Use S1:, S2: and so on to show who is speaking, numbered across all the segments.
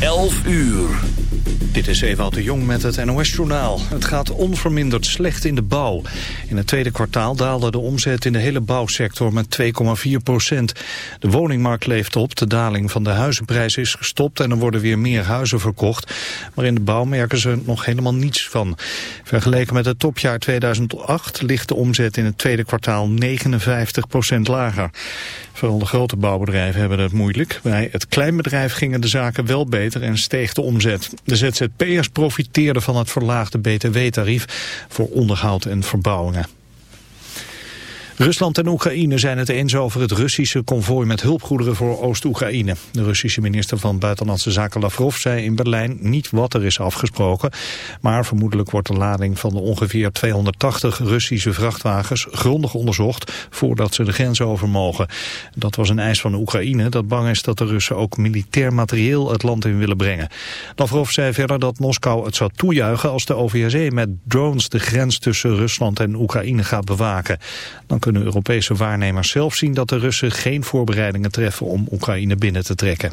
S1: 11 uur.
S2: Dit is Ewout de Jong met het NOS-journaal. Het gaat onverminderd slecht in de bouw. In het tweede kwartaal daalde de omzet in de hele bouwsector met 2,4 procent. De woningmarkt leeft op, de daling van de huizenprijs is gestopt... en er worden weer meer huizen verkocht. Maar in de bouw merken ze nog helemaal niets van. Vergeleken met het topjaar 2008 ligt de omzet in het tweede kwartaal 59 procent lager. Vooral de grote bouwbedrijven hebben het moeilijk. Bij het kleinbedrijf gingen de zaken wel beter en steeg de omzet. ZZP'ers profiteerden van het verlaagde btw-tarief voor onderhoud en verbouwingen. Rusland en Oekraïne zijn het eens over het Russische konvooi met hulpgoederen voor Oost-Oekraïne. De Russische minister van Buitenlandse Zaken Lavrov zei in Berlijn niet wat er is afgesproken. Maar vermoedelijk wordt de lading van de ongeveer 280 Russische vrachtwagens grondig onderzocht voordat ze de grens over mogen. Dat was een eis van Oekraïne dat bang is dat de Russen ook militair materieel het land in willen brengen. Lavrov zei verder dat Moskou het zou toejuichen als de OVSE met drones de grens tussen Rusland en Oekraïne gaat bewaken. Dan Europese waarnemers zelf zien dat de Russen geen voorbereidingen treffen om Oekraïne binnen te trekken.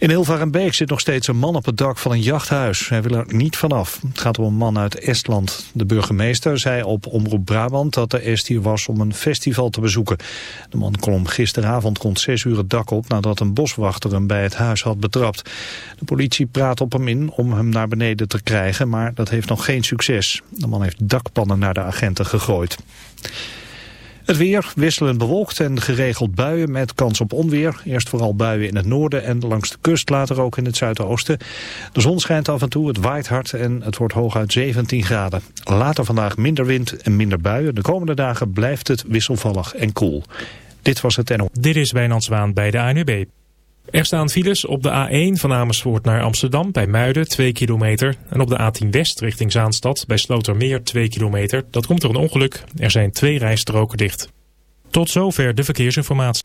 S2: In Hilvarenbeek zit nog steeds een man op het dak van een jachthuis. Hij wil er niet vanaf. Het gaat om een man uit Estland. De burgemeester zei op Omroep Brabant dat de Est hier was om een festival te bezoeken. De man klom gisteravond rond 6 uur het dak op nadat een boswachter hem bij het huis had betrapt. De politie praat op hem in om hem naar beneden te krijgen, maar dat heeft nog geen succes. De man heeft dakpannen naar de agenten gegooid. Het weer wisselend bewolkt en geregeld buien met kans op onweer. Eerst vooral buien in het noorden en langs de kust, later ook in het zuidoosten. De zon schijnt af en toe, het waait hard en het wordt hooguit 17 graden. Later vandaag minder wind en minder buien. De komende dagen blijft het wisselvallig en koel. Dit was het NO.
S3: Dit is Wijnand Zwaan bij de ANUB. Er staan files op de A1 van Amersfoort naar Amsterdam bij Muiden 2 kilometer. En op de A10 West richting Zaanstad bij Slotermeer 2 kilometer. Dat komt door een ongeluk. Er zijn twee rijstroken dicht. Tot zover de verkeersinformatie.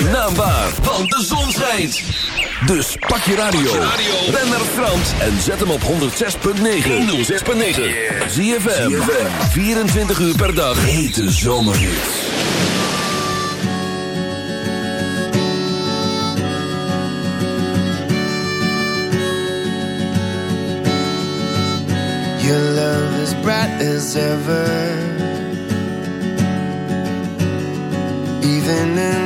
S4: Zijn naam want de zon schijnt. Dus pak je radio. Ben naar Frans en zet hem op 106.9. 106.9. ZFM. 24 uur per dag. Hete zomerhits.
S5: Your love is bright as ever. Even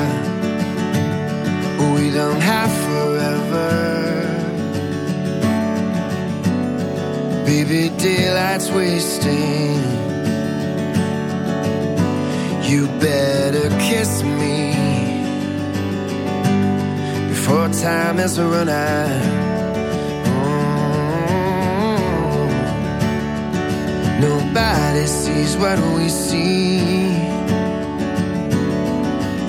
S5: We don't have forever. Baby, daylight's wasting. You better kiss me before time is run out. Mm. Nobody sees what we see.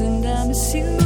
S6: and I miss you.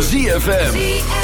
S7: ZFM.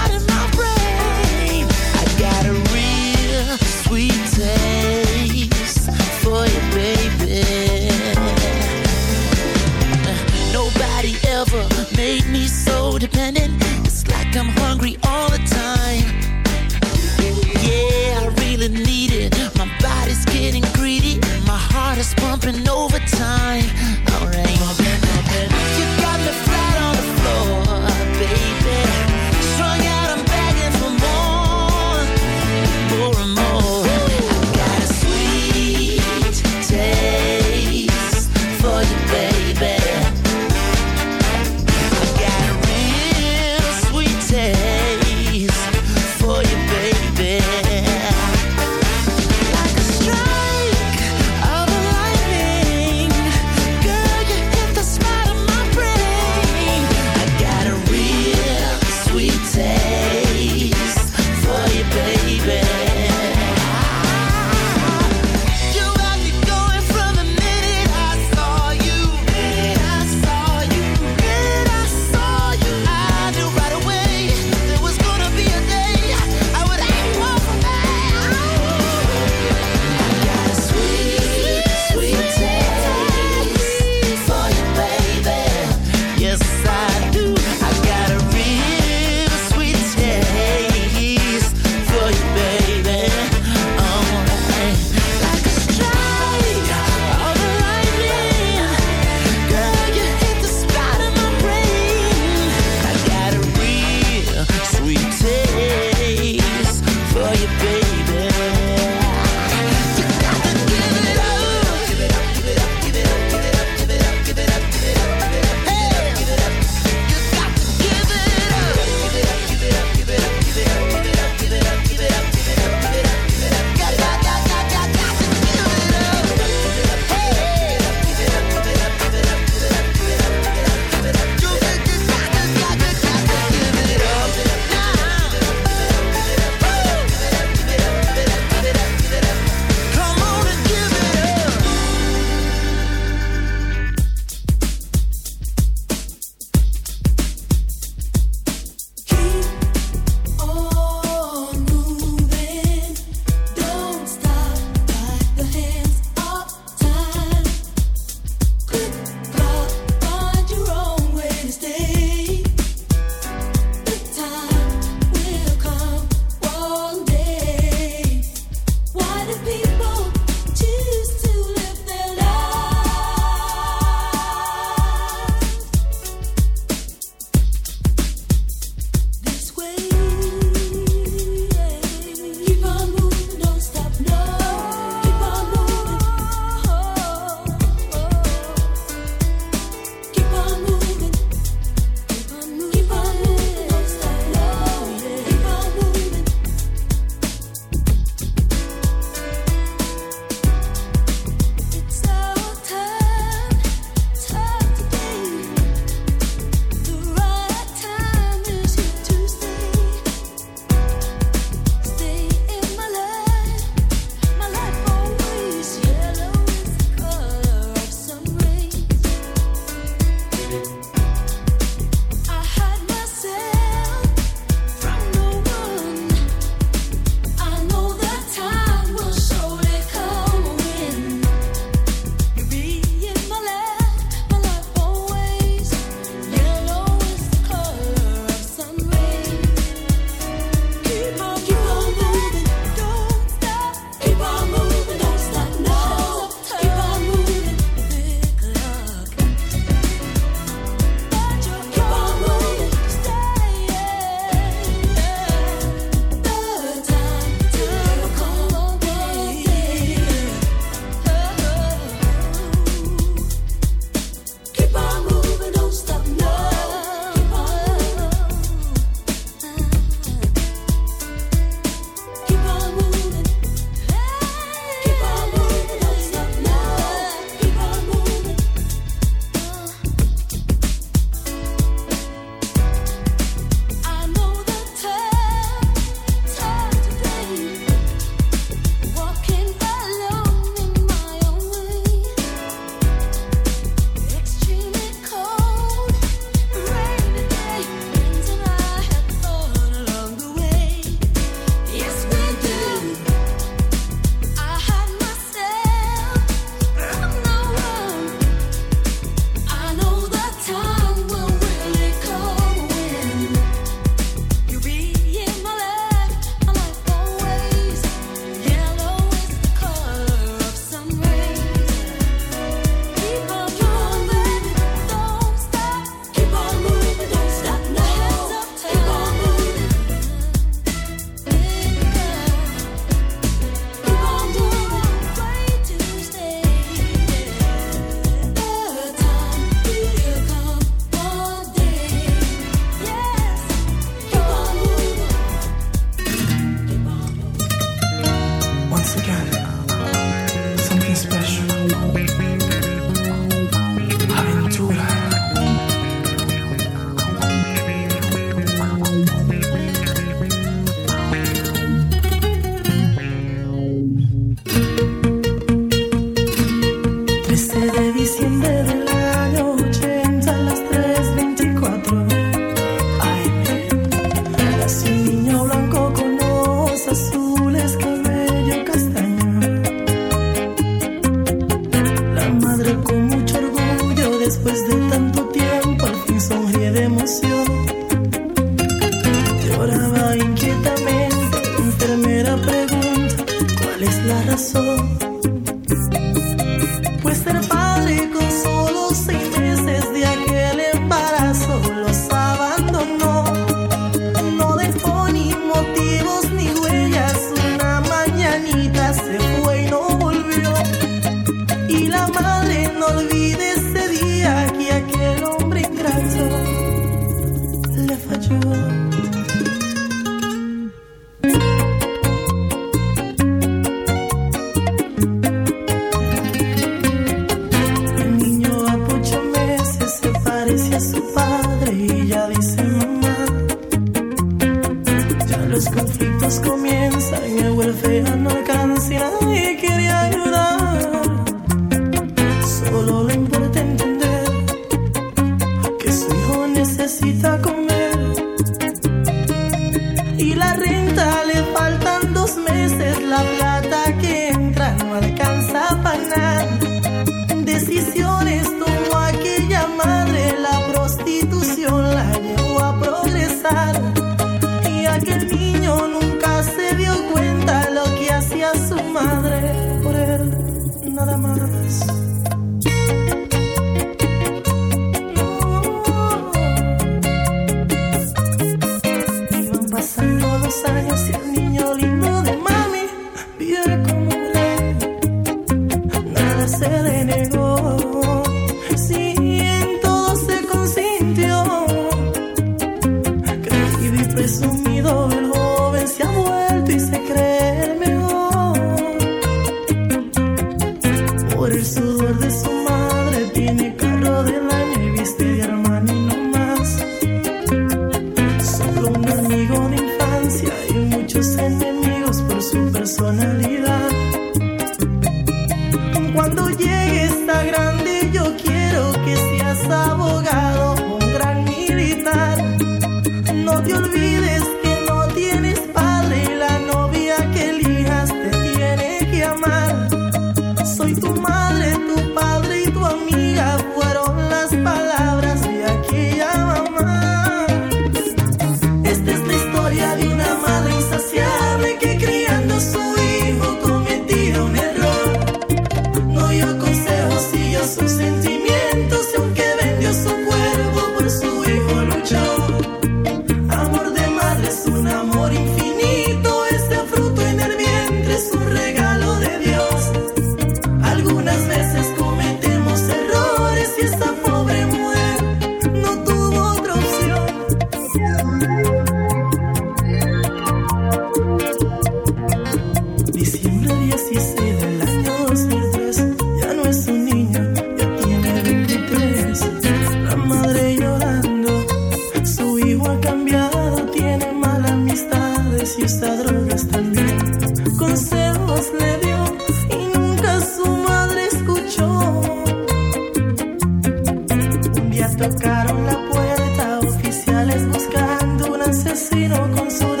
S8: destino con su